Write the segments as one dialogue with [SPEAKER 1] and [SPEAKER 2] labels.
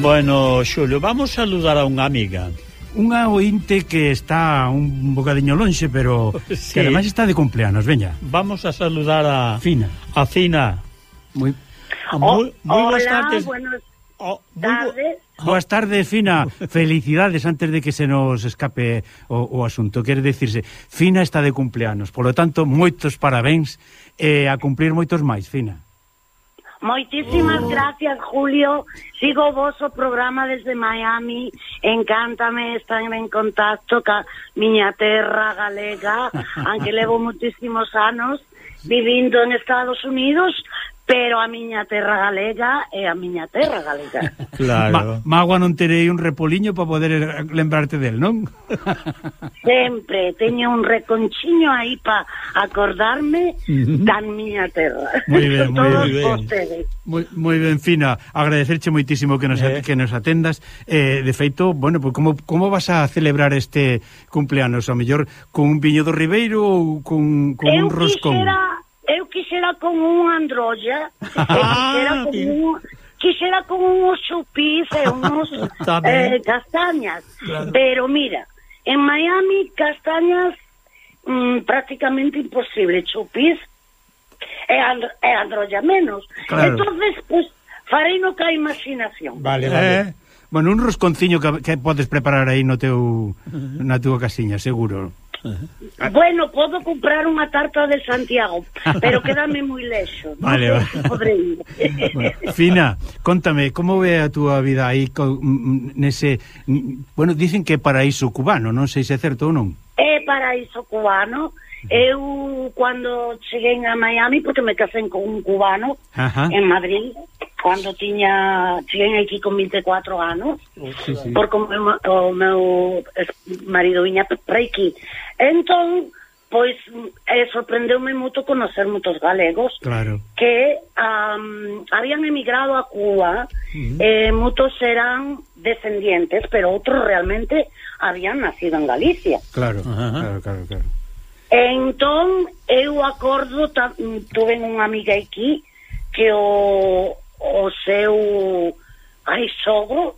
[SPEAKER 1] Bueno, Xulio, vamos a saludar a unha amiga
[SPEAKER 2] Unha ointe que está un bocadiño lonxe, pero
[SPEAKER 1] sí.
[SPEAKER 2] que ademais está de cumpleanos, veña
[SPEAKER 1] Vamos a saludar a...
[SPEAKER 2] Fina
[SPEAKER 1] A Fina
[SPEAKER 2] Moi...
[SPEAKER 1] a muy, muy oh, hola,
[SPEAKER 3] bastantes...
[SPEAKER 1] Oh,
[SPEAKER 3] tardes.
[SPEAKER 2] Boas tardes, Fina. Felicidades antes de que se nos escape o, o asunto. Quer decirse, Fina está de cumpleanos, polo tanto, moitos parabéns e eh, a cumplir moitos máis, Fina.
[SPEAKER 3] Moitísimas oh. gracias, Julio. Sigo o oh, programa desde Miami. Encántame estar en contacto ca miña terra galega, aunque levo muitísimos anos vivindo en Estados Unidos, pero a miña terra galega é a miña terra galega.
[SPEAKER 1] Claro.
[SPEAKER 2] Ma, magua non terei un repoliño para poder lembrarte del, non?
[SPEAKER 3] Sempre teño un reconchiño aí para acordarme da miña terra.
[SPEAKER 2] Moi ben, moi
[SPEAKER 1] ben.
[SPEAKER 2] Moi, moi ben, Fina, agradecerche moitísimo que nos,
[SPEAKER 1] eh.
[SPEAKER 2] que nos atendas. Eh, de feito, bueno, pues, como, como vas a celebrar este cumpleanos? A mellor con un viño do Ribeiro ou con, con
[SPEAKER 3] Eu
[SPEAKER 2] un roscón?
[SPEAKER 3] Quixera quixera con un androlla, ah, con un, que será con unos e
[SPEAKER 1] eh, unos
[SPEAKER 3] eh, castañas. Claro. Pero mira, en Miami castañas mmm, prácticamente imposible, chupis e, and, eh, e androlla menos.
[SPEAKER 2] Claro.
[SPEAKER 3] Entonces, pues, farei no que a imaginación.
[SPEAKER 1] Vale, vale.
[SPEAKER 2] Eh? Bueno, un rosconciño que, que podes preparar aí no teu na túa casiña, seguro.
[SPEAKER 3] Bueno, podo comprar unha tarta de Santiago, pero quédame moi lexo.
[SPEAKER 2] Vale,
[SPEAKER 3] no?
[SPEAKER 2] vale. bueno, Fina, contame, como ve a túa vida aí nese... Bueno, dicen que é paraíso cubano, non sei se é certo ou non.
[SPEAKER 3] É paraíso cubano. Eu, cando cheguei a Miami, porque me casei con un cubano
[SPEAKER 2] Ajá.
[SPEAKER 3] en Madrid, cando tiña cheguei aquí con 24 anos oh,
[SPEAKER 2] sí, sí.
[SPEAKER 3] porque o meu, o meu marido viña reiki entón pois eh, sorprendeume moito conocer moitos galegos
[SPEAKER 2] claro.
[SPEAKER 3] que um, habían emigrado a Cuba uh -huh. eh, moitos eran descendientes pero outros realmente habían nacido en Galicia
[SPEAKER 2] claro,
[SPEAKER 1] Ajá.
[SPEAKER 2] claro, claro, claro.
[SPEAKER 3] Entón, eu acordo, tuve unha amiga aquí que o, o seu ai sogro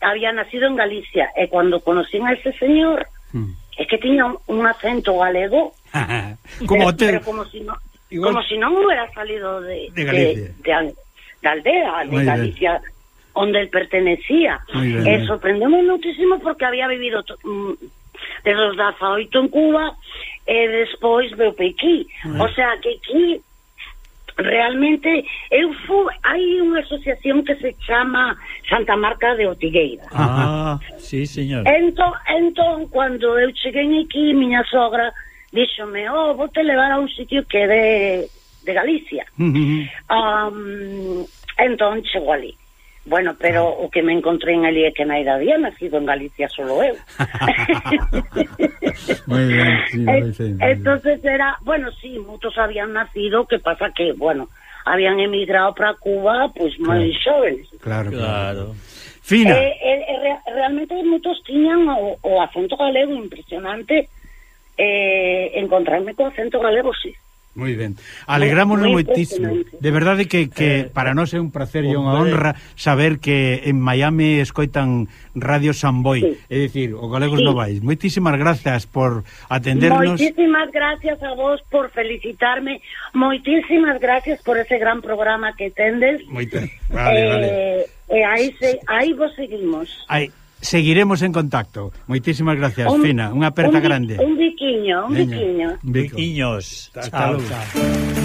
[SPEAKER 3] había nacido en Galicia e cando conocín a ese señor
[SPEAKER 2] mm.
[SPEAKER 3] é que tiña un, un acento galego.
[SPEAKER 2] Como
[SPEAKER 3] pero,
[SPEAKER 2] te...
[SPEAKER 3] pero como si no
[SPEAKER 2] Igual...
[SPEAKER 3] como si non hubiera salido de
[SPEAKER 2] de, Galicia.
[SPEAKER 3] de, de, de aldea de
[SPEAKER 2] Muy
[SPEAKER 3] Galicia bien. onde él pertenecía. E
[SPEAKER 2] eh,
[SPEAKER 3] sorprendemos muchísimo porque había vivido mm, desde os 18 en Cuba e despois veu Pequí o sea que aquí realmente eu fu, hai unha asociación que se chama Santa Marca de Otigueira.
[SPEAKER 1] Ah, sí, señor.
[SPEAKER 3] Entón, entón cando eu cheguei aquí, miña sogra díxome, "Oh, vou te levar a un sitio que é de de Galicia."
[SPEAKER 2] Uh
[SPEAKER 3] um, entón chego ali. Bueno, pero o que me encontrei en ali é que naida había nacido en Galicia solo eu.
[SPEAKER 2] Muy bien, sí, e,
[SPEAKER 3] entonces era, bueno, sí, muchos habían nacido, que pasa que, bueno, habían emigrado para Cuba, pues, claro. moi xóvenes.
[SPEAKER 2] Claro, claro. Fina.
[SPEAKER 3] Eh, eh, eh re, realmente muchos tiñan o, o acento galego impresionante eh, encontrarme con acento galego, sí.
[SPEAKER 2] Moi ben. Alegrámonos
[SPEAKER 3] moi
[SPEAKER 2] moitísimo. De verdade que, que eh, para nós é un placer e unha honra saber que en Miami escoitan Radio Samboy.
[SPEAKER 3] Sí.
[SPEAKER 2] É dicir, o galegos
[SPEAKER 3] sí.
[SPEAKER 2] no vais. Moitísimas grazas por atendernos.
[SPEAKER 3] Moitísimas gracias a vos por felicitarme. Moitísimas gracias por ese gran programa que tendes.
[SPEAKER 2] Moita. Vale,
[SPEAKER 3] eh,
[SPEAKER 2] vale.
[SPEAKER 3] E aí, se, aí vos seguimos.
[SPEAKER 2] Aí seguiremos en contacto. Moitísimas gracias,
[SPEAKER 3] un,
[SPEAKER 2] Fina. Unha aperta
[SPEAKER 3] un,
[SPEAKER 2] grande.
[SPEAKER 3] Un biquiño, un
[SPEAKER 2] Veña,
[SPEAKER 3] biquiño.
[SPEAKER 2] Biquiños.
[SPEAKER 1] Chao.
[SPEAKER 2] chao.
[SPEAKER 1] chao.